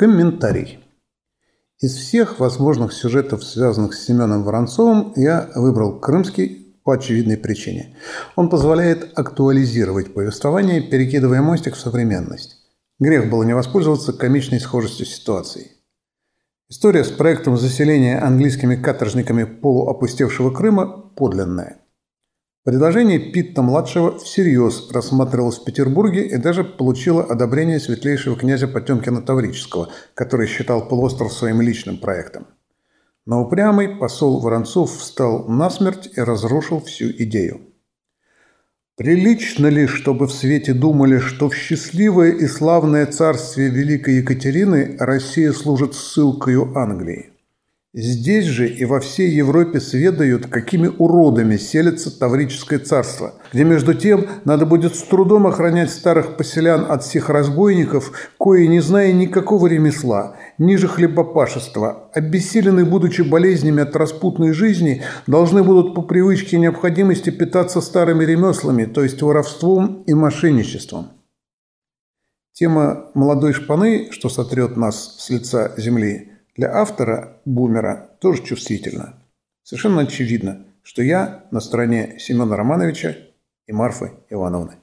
Комментарий. Из всех возможных сюжетов, связанных с Семеном Воронцовым, я выбрал крымский по очевидной причине. Он позволяет актуализировать повествование, перекидывая мостик в современность. Грех было не воспользоваться комичной схожестью ситуации. История с проектом заселения английскими каторжниками полуопустевшего Крыма подлинная. Предложение Питта-младшего всерьез рассматривалось в Петербурге и даже получило одобрение светлейшего князя Потемкина Таврического, который считал полуостров своим личным проектом. Но упрямый посол Воронцов встал насмерть и разрушил всю идею. Прилично ли, чтобы в свете думали, что в счастливое и славное царствие Великой Екатерины Россия служит ссылкою Англии? Здесь же и во всей Европе сведают, какими уродами селится Таврическое царство, где между тем надо будет с трудом охранять старых поселян от всех разбойников, кои, не зная никакого ремесла, ниже хлебопашества, обессиленные, будучи болезнями от распутной жизни, должны будут по привычке и необходимости питаться старыми ремеслами, то есть воровством и мошенничеством. Тема молодой шпаны, что сотрет нас с лица земли – для автора «Бумера» тоже чувствительно. Совершенно очевидно, что я на стороне Семена Романовича и Марфы Ивановны.